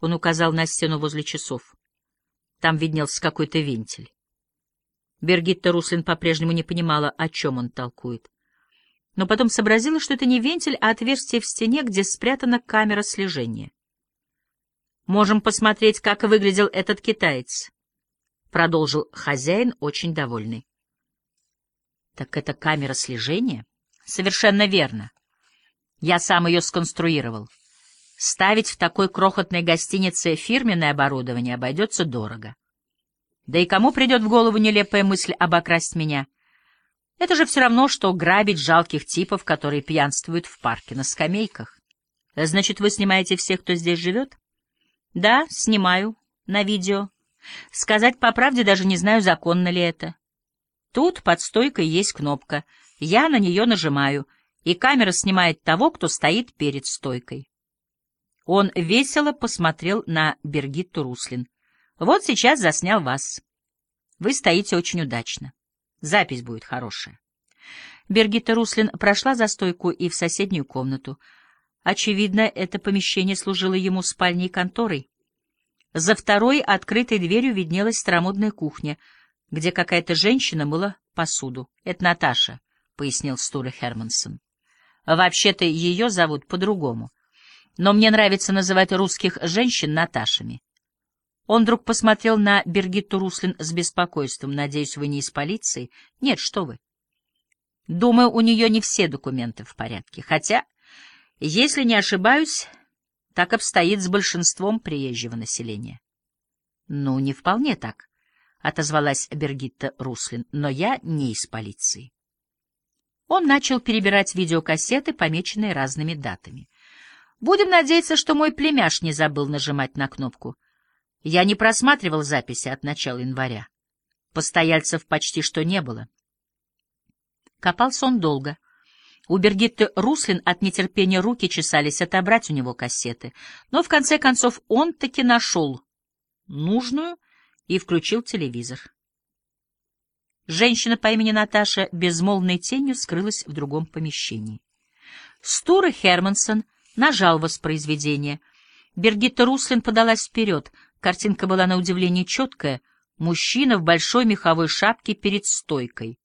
Он указал на стену возле часов. Там виднелся какой-то вентиль. Бергитта Руслин по-прежнему не понимала, о чем он толкует. Но потом сообразила, что это не вентиль, а отверстие в стене, где спрятана камера слежения. «Можем посмотреть, как выглядел этот китаец», — продолжил хозяин, очень довольный. «Так это камера слежения?» «Совершенно верно. Я сам ее сконструировал. Ставить в такой крохотной гостинице фирменное оборудование обойдется дорого. Да и кому придет в голову нелепая мысль обокрасть меня? Это же все равно, что грабить жалких типов, которые пьянствуют в парке на скамейках. Значит, вы снимаете всех, кто здесь живет? Да, снимаю. На видео. Сказать по правде даже не знаю, законно ли это. Тут под стойкой есть кнопка. Я на нее нажимаю, и камера снимает того, кто стоит перед стойкой. Он весело посмотрел на Бергитту Руслин. Вот сейчас заснял вас. Вы стоите очень удачно. Запись будет хорошая. Бергитта Руслин прошла за стойку и в соседнюю комнату. Очевидно, это помещение служило ему спальней конторой. За второй открытой дверью виднелась старомодная кухня, где какая-то женщина мыла посуду. — Это Наташа, — пояснил Стура Хермансон. — Вообще-то ее зовут по-другому но мне нравится называть русских женщин Наташами. Он вдруг посмотрел на Бергитту Руслин с беспокойством. «Надеюсь, вы не из полиции?» «Нет, что вы». «Думаю, у нее не все документы в порядке. Хотя, если не ошибаюсь, так обстоит с большинством приезжего населения». «Ну, не вполне так», — отозвалась Бергитта Руслин, — «но я не из полиции». Он начал перебирать видеокассеты, помеченные разными датами. Будем надеяться, что мой племяш не забыл нажимать на кнопку. Я не просматривал записи от начала января. Постояльцев почти что не было. Копался он долго. У Бергитты Руслин от нетерпения руки чесались отобрать у него кассеты, но в конце концов он таки нашел нужную и включил телевизор. Женщина по имени Наташа безмолвной тенью скрылась в другом помещении. Стура Хермансон — нажал воспроизведение. Бергитта Руслин подалась вперед. Картинка была на удивление четкая. Мужчина в большой меховой шапке перед стойкой.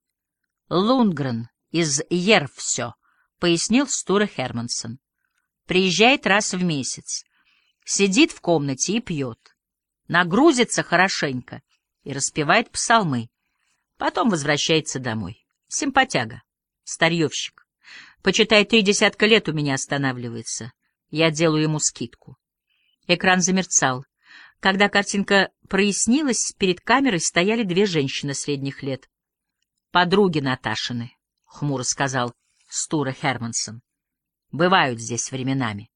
«Лунгрен из Ервсё», — пояснил Стура Хермансон. «Приезжает раз в месяц. Сидит в комнате и пьет. Нагрузится хорошенько и распевает псалмы. Потом возвращается домой. Симпатяга, старьевщик. Почитай, три десятка лет у меня останавливается. Я делаю ему скидку. Экран замерцал. Когда картинка прояснилась, перед камерой стояли две женщины средних лет. «Подруги Наташины», — хмуро сказал Стура Хермансон. «Бывают здесь временами.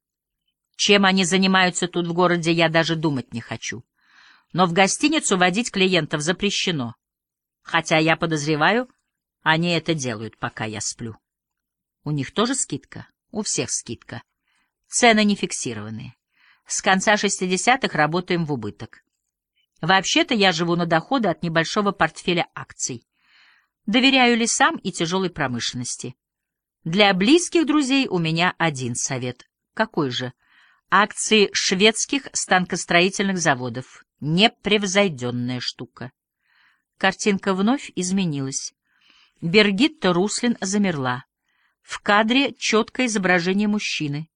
Чем они занимаются тут в городе, я даже думать не хочу. Но в гостиницу водить клиентов запрещено. Хотя я подозреваю, они это делают, пока я сплю». У них тоже скидка? У всех скидка. Цены не фиксированные. С конца 60-х работаем в убыток. Вообще-то я живу на доходы от небольшого портфеля акций. Доверяю лесам и тяжелой промышленности. Для близких друзей у меня один совет. Какой же? Акции шведских станкостроительных заводов. Непревзойденная штука. Картинка вновь изменилась. Бергитта Руслин замерла. В кадре четкое изображение мужчины.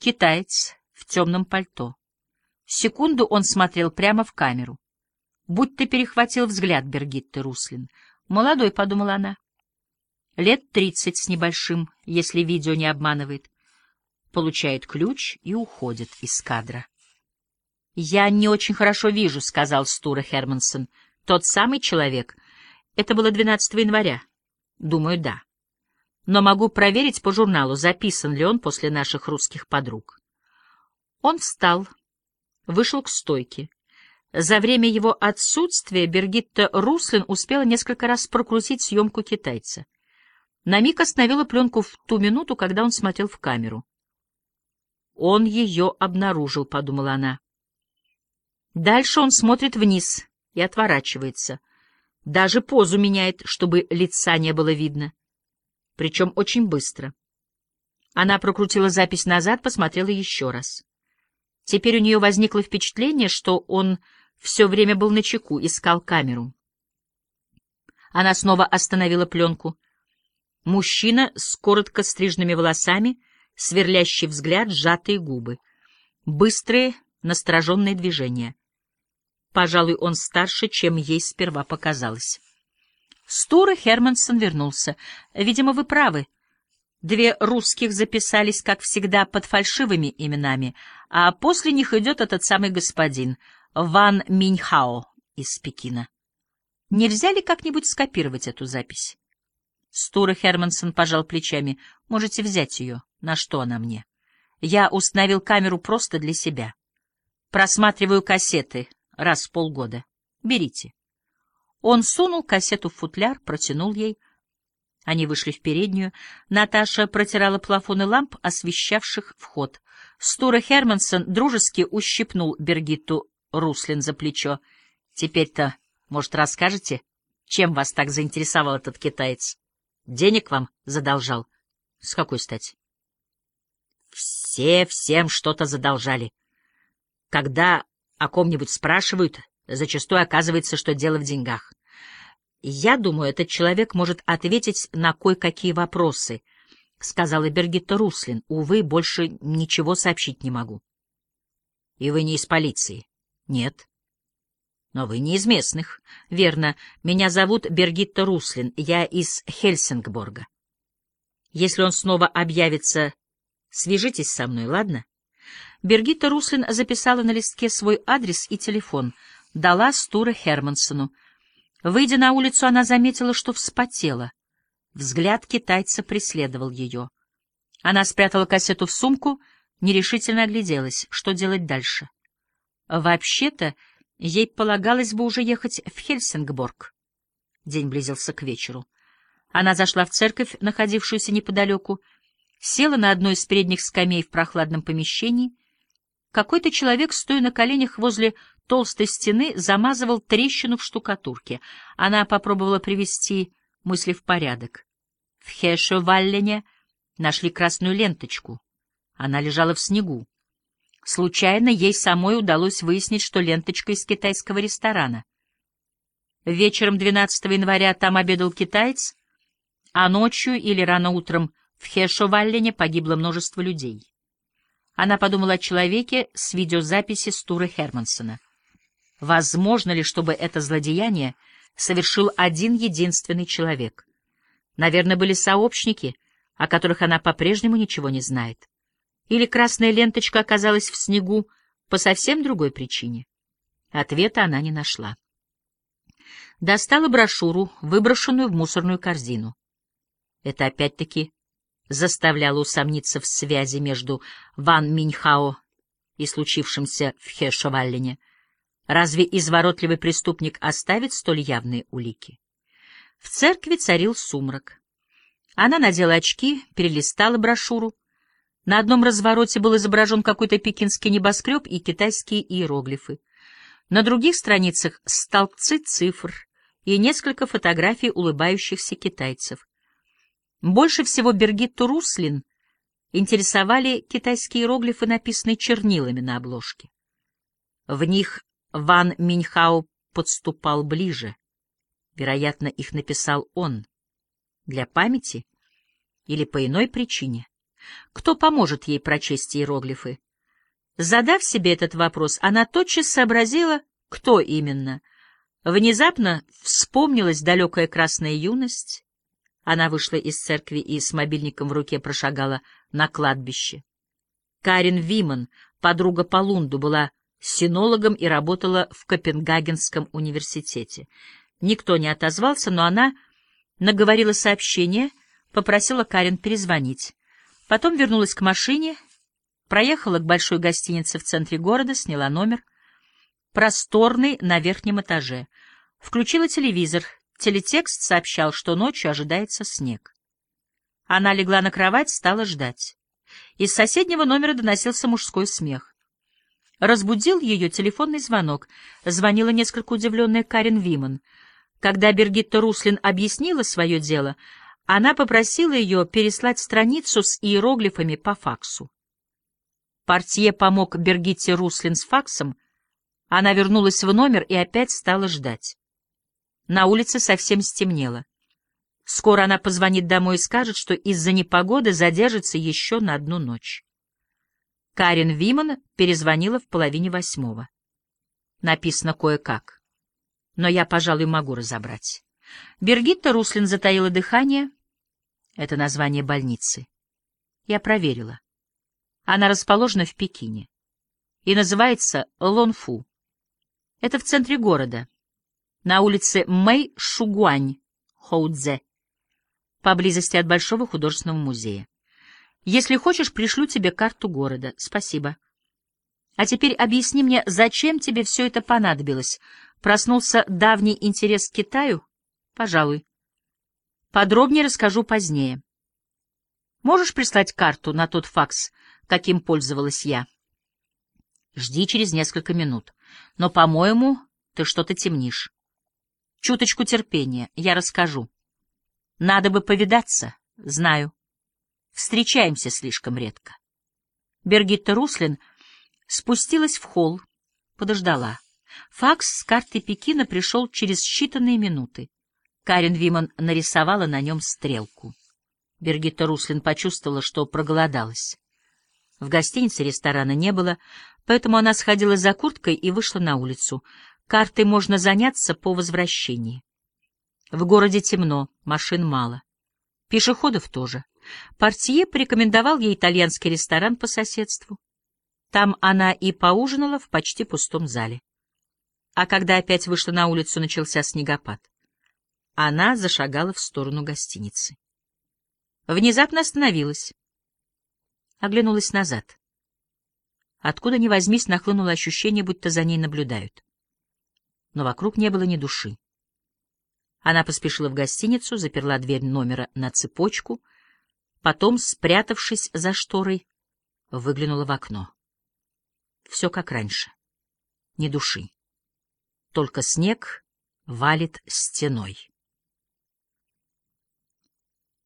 Китаец в темном пальто. Секунду он смотрел прямо в камеру. Будь-то перехватил взгляд Бергитты Руслин. Молодой, — подумала она. Лет тридцать с небольшим, если видео не обманывает. Получает ключ и уходит из кадра. — Я не очень хорошо вижу, — сказал Стура Хермансон. — Тот самый человек. Это было 12 января. Думаю, да но могу проверить по журналу, записан ли он после наших русских подруг. Он встал, вышел к стойке. За время его отсутствия Бергитта Руслин успела несколько раз прокрутить съемку китайца. На миг остановила пленку в ту минуту, когда он смотрел в камеру. «Он ее обнаружил», — подумала она. Дальше он смотрит вниз и отворачивается. Даже позу меняет, чтобы лица не было видно причем очень быстро. Она прокрутила запись назад, посмотрела еще раз. Теперь у нее возникло впечатление, что он все время был на чеку, искал камеру. Она снова остановила пленку. Мужчина с коротко стрижными волосами, сверлящий взгляд, сжатые губы. Быстрые, настороженные движения. Пожалуй, он старше, чем ей сперва показалось. Стура Хермансон вернулся. «Видимо, вы правы. Две русских записались, как всегда, под фальшивыми именами, а после них идет этот самый господин, Ван Миньхао из Пекина. Нельзя ли как-нибудь скопировать эту запись?» Стура Хермансон пожал плечами. «Можете взять ее. На что она мне? Я установил камеру просто для себя. Просматриваю кассеты раз в полгода. Берите». Он сунул кассету в футляр, протянул ей. Они вышли в переднюю. Наташа протирала плафоны ламп, освещавших вход. Стура Хермансон дружески ущипнул Бергитту Руслин за плечо. «Теперь-то, может, расскажете, чем вас так заинтересовал этот китаец? Денег вам задолжал? С какой стати?» «Все всем что-то задолжали. Когда о ком-нибудь спрашивают, Зачастую оказывается, что дело в деньгах. Я думаю, этот человек может ответить на кое-какие вопросы, — сказала Бергитта Руслин. Увы, больше ничего сообщить не могу. — И вы не из полиции? — Нет. — Но вы не из местных. — Верно. Меня зовут Бергитта Руслин. Я из Хельсингборга. Если он снова объявится, свяжитесь со мной, ладно? Бергитта Руслин записала на листке свой адрес и телефон — дала Стура Хермансону. Выйдя на улицу, она заметила, что вспотела. Взгляд китайца преследовал ее. Она спрятала кассету в сумку, нерешительно огляделась, что делать дальше. Вообще-то, ей полагалось бы уже ехать в Хельсингборг. День близился к вечеру. Она зашла в церковь, находившуюся неподалеку, села на одной из передних скамей в прохладном помещении. Какой-то человек, стоя на коленях возле толстой стены замазывал трещину в штукатурке. Она попробовала привести мысли в порядок. В Хешеваллене нашли красную ленточку. Она лежала в снегу. Случайно ей самой удалось выяснить, что ленточка из китайского ресторана. Вечером 12 января там обедал китаец, а ночью или рано утром в Хешеваллене погибло множество людей. Она подумала о человеке с видеозаписи Стура Хермансона — Возможно ли, чтобы это злодеяние совершил один единственный человек? Наверное, были сообщники, о которых она по-прежнему ничего не знает. Или красная ленточка оказалась в снегу по совсем другой причине? Ответа она не нашла. Достала брошюру, выброшенную в мусорную корзину. Это опять-таки заставляло усомниться в связи между Ван Миньхао и случившимся в Хешеваллене. Разве изворотливый преступник оставит столь явные улики? В церкви царил сумрак. Она надела очки, перелистала брошюру. На одном развороте был изображен какой-то пекинский небоскреб и китайские иероглифы. На других страницах столбцы цифр и несколько фотографий улыбающихся китайцев. Больше всего Бергитту Руслин интересовали китайские иероглифы, написанные чернилами на обложке. В них Ван Миньхао подступал ближе. Вероятно, их написал он. Для памяти или по иной причине? Кто поможет ей прочесть иероглифы? Задав себе этот вопрос, она тотчас сообразила, кто именно. Внезапно вспомнилась далекая красная юность. Она вышла из церкви и с мобильником в руке прошагала на кладбище. Карин Виман, подруга по Лунду, была синологом и работала в Копенгагенском университете. Никто не отозвался, но она наговорила сообщение, попросила Карен перезвонить. Потом вернулась к машине, проехала к большой гостинице в центре города, сняла номер. Просторный на верхнем этаже. Включила телевизор. Телетекст сообщал, что ночью ожидается снег. Она легла на кровать, стала ждать. Из соседнего номера доносился мужской смех. Разбудил ее телефонный звонок. Звонила несколько удивленная Карен Виман. Когда Бергитта Руслин объяснила свое дело, она попросила ее переслать страницу с иероглифами по факсу. Портье помог Бергитте Руслин с факсом, она вернулась в номер и опять стала ждать. На улице совсем стемнело. Скоро она позвонит домой и скажет, что из-за непогоды задержится еще на одну ночь. Карен Виман перезвонила в половине восьмого. Написано кое-как. Но я, пожалуй, могу разобрать. Бергитта Руслин затаила дыхание. Это название больницы. Я проверила. Она расположена в Пекине и называется Лонфу. Это в центре города, на улице Мэй-Шугуань, Хоудзе, поблизости от Большого художественного музея. Если хочешь, пришлю тебе карту города. Спасибо. А теперь объясни мне, зачем тебе все это понадобилось? Проснулся давний интерес к Китаю? Пожалуй. Подробнее расскажу позднее. Можешь прислать карту на тот факс, каким пользовалась я? Жди через несколько минут. Но, по-моему, ты что-то темнишь. Чуточку терпения, я расскажу. Надо бы повидаться, знаю. Встречаемся слишком редко. Бергитта Руслин спустилась в холл, подождала. Факс с карты Пекина пришел через считанные минуты. Карен Виман нарисовала на нем стрелку. Бергитта Руслин почувствовала, что проголодалась. В гостинице ресторана не было, поэтому она сходила за курткой и вышла на улицу. Картой можно заняться по возвращении. В городе темно, машин мало. Пешеходов тоже. Портье порекомендовал ей итальянский ресторан по соседству. Там она и поужинала в почти пустом зале. А когда опять вышла на улицу, начался снегопад. Она зашагала в сторону гостиницы. Внезапно остановилась. Оглянулась назад. Откуда ни возьмись, нахлынуло ощущение, будто за ней наблюдают. Но вокруг не было ни души. Она поспешила в гостиницу, заперла дверь номера на цепочку, потом, спрятавшись за шторой, выглянула в окно. Все как раньше. Ни души. Только снег валит стеной.